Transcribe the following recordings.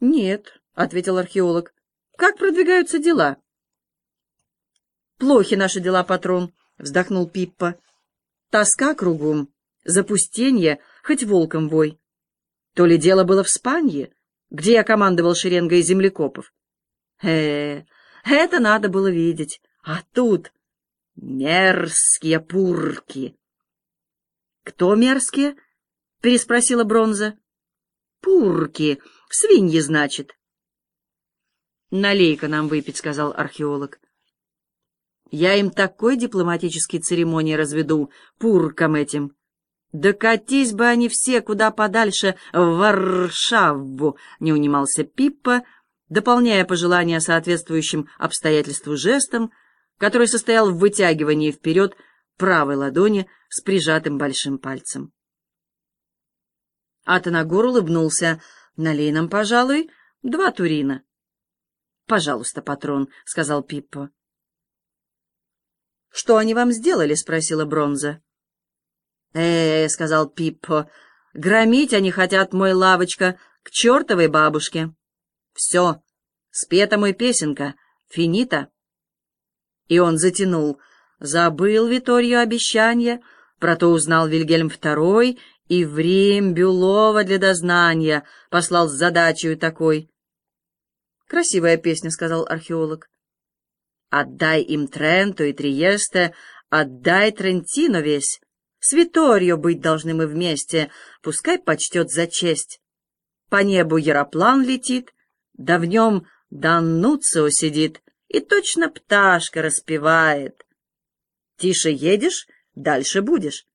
«Нет», — ответил археолог. «Как продвигаются дела?» «Плохи наши дела, патрон», — вздохнул Пиппа. «Тоска кругом, запустение, хоть волком вой. То ли дело было в Спанье, где я командовал шеренгой землекопов. Э, это надо было видеть. А тут мерзкие пурки. Кто мерзкие? переспросила Бронза. Пурки, свиньи, значит. Налей-ка нам выпить, сказал археолог. Я им такой дипломатический церемонии разведу, пуркам этим. «Докатись бы они все куда подальше, в Варшаву!» — не унимался Пиппа, дополняя пожелания соответствующим обстоятельству жестом, который состоял в вытягивании вперед правой ладони с прижатым большим пальцем. Атанагор улыбнулся. «Налей нам, пожалуй, два турина». «Пожалуйста, патрон», — сказал Пиппо. «Что они вам сделали?» — спросила Бронза. «Э, — сказал Пиппо, — громить они хотят, мой лавочка, к чертовой бабушке. Все, спета мой песенка, финита». И он затянул. Забыл Виторию обещание, про то узнал Вильгельм II, и в Рим Бюлова для дознания послал с задачей такой. «Красивая песня», — сказал археолог. «Отдай им Тренту и Триесте, отдай Трентино весь». С быть должны мы вместе, пускай почтет за честь. По небу яроплан летит, да в нем Даннуцио сидит, и точно пташка распевает. Тише едешь, дальше будешь.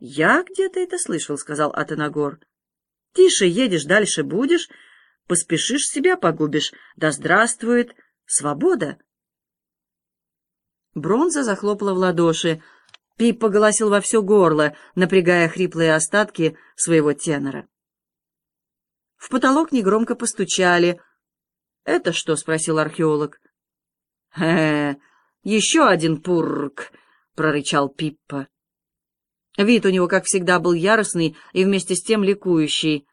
«Я где-то это слышал», — сказал Атанагор. «Тише едешь, дальше будешь, поспешишь, себя погубишь. Да здравствует свобода!» Бронза захлопала в ладоши. Пип поголосил во все горло, напрягая хриплые остатки своего тенора. В потолок негромко постучали. «Это что?» — спросил археолог. «Э, еще один пурк!» — прорычал Пиппа. Вид у него, как всегда, был яростный и вместе с тем ликующий.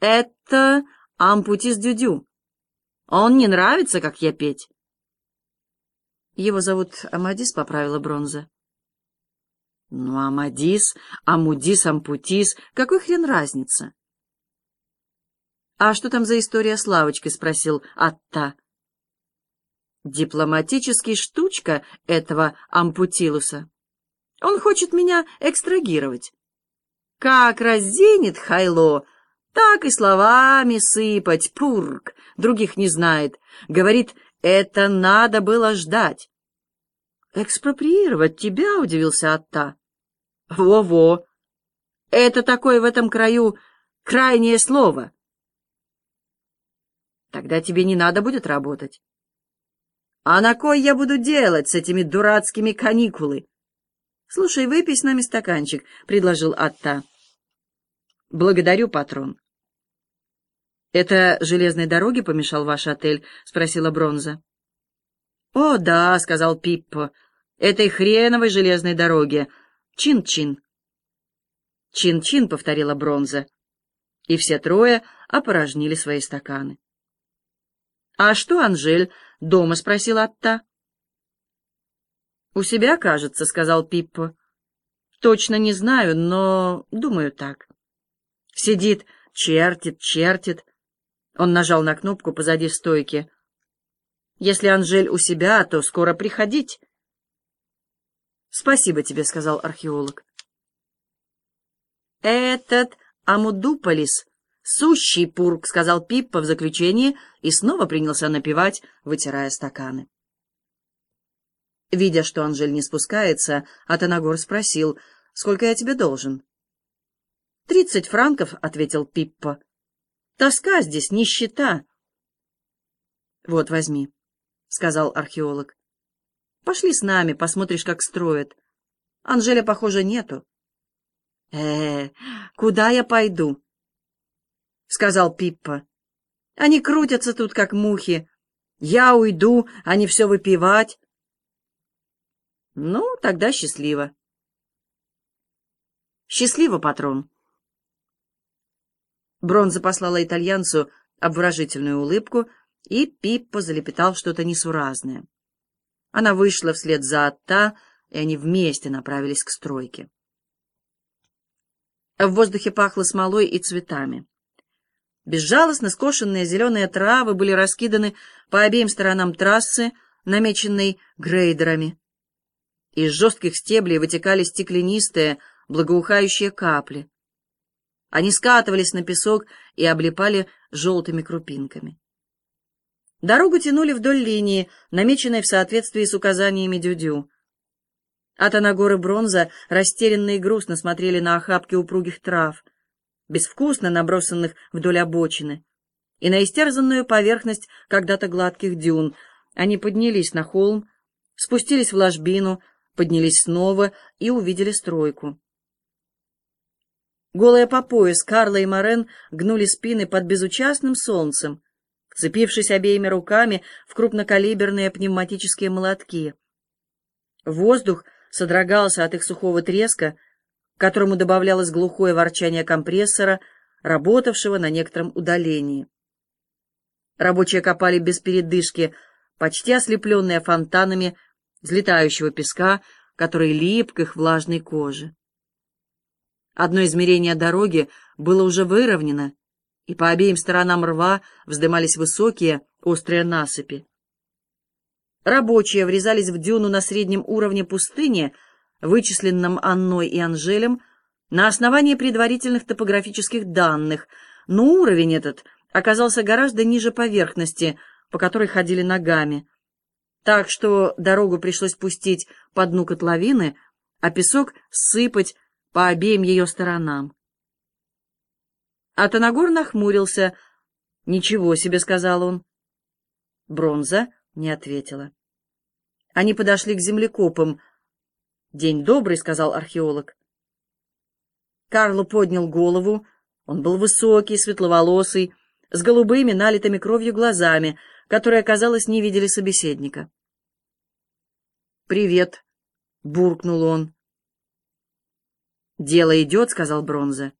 «Это ампутис Дюдю. Он не нравится, как я петь?» «Его зовут Амадис», — поправила Бронза. Ну, Амадис, Амудис, Ампутис, какой хрен разница? А что там за история с лавочкой, спросил Атта. Дипломатический штучка этого Ампутилуса. Он хочет меня экстрагировать. Как раззенит Хайло, так и словами сыпать, пурк, других не знает. Говорит, это надо было ждать. «Экспроприировать тебя?» — удивился Атта. Во-во! Это такое в этом краю крайнее слово. Тогда тебе не надо будет работать. А на кой я буду делать с этими дурацкими каникулы? Слушай, выпей с нами стаканчик, — предложил Атта. Благодарю, патрон. «Это железной дороге помешал ваш отель?» — спросила Бронза. «О, да», — сказал Пиппо, — «этой хреновой железной дороге. Чин-чин. Чин-чин, повторила бронза. И все трое опорожнили свои стаканы. А что, Анжель, дома спросил Атта. У себя, кажется, сказал Пиппо. Точно не знаю, но думаю так. Сидит, чертит, чертит. Он нажал на кнопку позади стойки. Если Анжель у себя, то скоро приходить. «Спасибо тебе», — сказал археолог. «Этот Амудуполис — сущий пурк», — сказал Пиппа в заключении и снова принялся напевать, вытирая стаканы. Видя, что Анжель не спускается, Атанагор спросил, «Сколько я тебе должен?» «Тридцать франков», — ответил Пиппа. «Тоска здесь, нищета». «Вот, возьми», — сказал археолог. Пошли с нами, посмотришь, как строят. Анжеля, похоже, нету. Э, куда я пойду? сказал Пиппа. Они крутятся тут, как мухи. Я уйду, они все выпивать. Ну, тогда счастливо. Счастливо, патрон. Бронза послала итальянцу обворожительную улыбку, и Пиппо залепетал что-то несуразное. Она вышла вслед за Отта, и они вместе направились к стройке. В воздухе пахло смолой и цветами. Безжалостно скошенные зеленые травы были раскиданы по обеим сторонам трассы, намеченной грейдерами. Из жестких стеблей вытекали стеклянистые, благоухающие капли. Они скатывались на песок и облипали желтыми крупинками. Дорогу тянули вдоль линии, намеченной в соответствии с указаниями Дюдю. Атанагор и Бронза растерянно и грустно смотрели на охапки упругих трав, безвкусно набросанных вдоль обочины, и на истерзанную поверхность когда-то гладких дюн. Они поднялись на холм, спустились в ложбину, поднялись снова и увидели стройку. Голые по пояс Карла и Морен гнули спины под безучастным солнцем, вцепившись обеими руками в крупнокалиберные пневматические молотки. Воздух содрогался от их сухого треска, к которому добавлялось глухое ворчание компрессора, работавшего на некотором удалении. Рабочие копали без передышки, почти ослепленные фонтанами взлетающего песка, который лип к их влажной коже. Одно измерение дороги было уже выровнено, и по обеим сторонам рва вздымались высокие, острые насыпи. Рабочие врезались в дюну на среднем уровне пустыни, вычисленном Анной и Анжелем, на основании предварительных топографических данных, но уровень этот оказался гораздо ниже поверхности, по которой ходили ногами. Так что дорогу пришлось пустить по дну котловины, а песок сыпать по обеим ее сторонам. Атанагор нахмурился. «Ничего себе», — сказал он. Бронза не ответила. Они подошли к землекопам. «День добрый», — сказал археолог. Карло поднял голову. Он был высокий, светловолосый, с голубыми, налитыми кровью глазами, которые, казалось, не видели собеседника. «Привет», — буркнул он. «Дело идет», — сказал Бронза.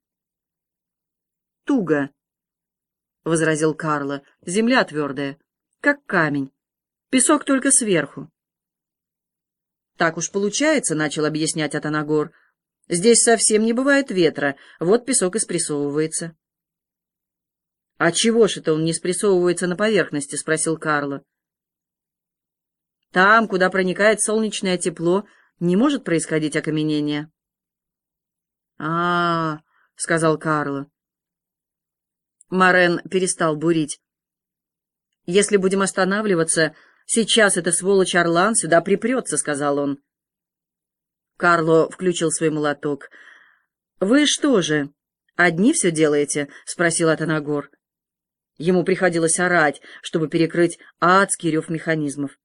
«Туго», — возразил Карло. «Земля твердая, как камень. Песок только сверху». «Так уж получается», — начал объяснять Атанагор. «Здесь совсем не бывает ветра, вот песок и спрессовывается». «А чего ж это он не спрессовывается на поверхности?» — спросил Карло. «Там, куда проникает солнечное тепло, не может происходить окаменение». «А, -а, -а — сказал Карло. Марен перестал бурить. «Если будем останавливаться, сейчас эта сволочь Орлан сюда припрется», — сказал он. Карло включил свой молоток. «Вы что же, одни все делаете?» — спросил Атанагор. Ему приходилось орать, чтобы перекрыть адский рев механизмов.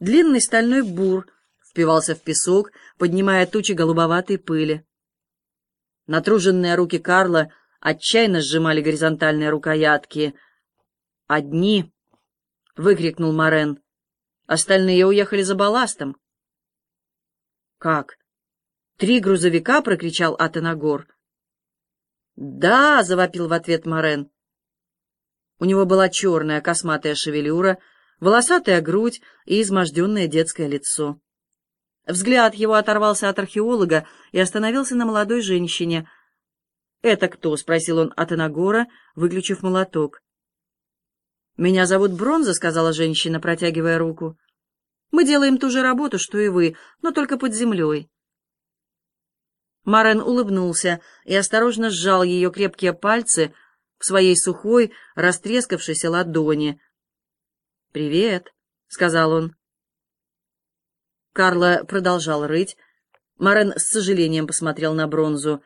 Длинный стальной бур впивался в песок, поднимая тучи голубоватой пыли. Натруженные руки Карла отчаянно сжимали горизонтальные рукоятки. «Одни!» — выкрикнул Морен. «Остальные уехали за балластом». «Как? Три грузовика?» — прокричал Атенагор. «Да!» — завопил в ответ Морен. У него была черная косматая шевелюра, волосатая грудь и изможденное детское лицо. Взгляд его оторвался от археолога и остановился на молодой женщине. «Это кто?» — спросил он от Инагора, выключив молоток. «Меня зовут Бронза», — сказала женщина, протягивая руку. «Мы делаем ту же работу, что и вы, но только под землей». Марен улыбнулся и осторожно сжал ее крепкие пальцы в своей сухой, растрескавшейся ладони. «Привет», — сказал он. Карла продолжал рыть. Марен с сожалением посмотрел на бронзу.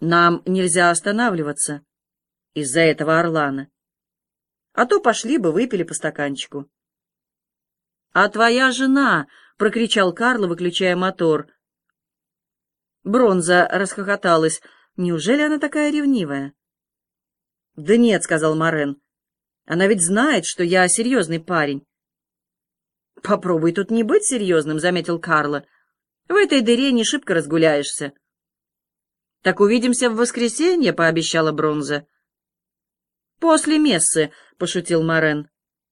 «Нам нельзя останавливаться из-за этого орлана. А то пошли бы, выпили по стаканчику». «А твоя жена!» — прокричал Карла, выключая мотор. Бронза расхохоталась. «Неужели она такая ревнивая?» «Да нет», — сказал Марен. «Она ведь знает, что я серьезный парень». «Попробуй тут не быть серьезным», — заметил Карло. «В этой дыре не шибко разгуляешься». Так увидимся в воскресенье, пообещала Бронза. После мессы, пошутил Морен.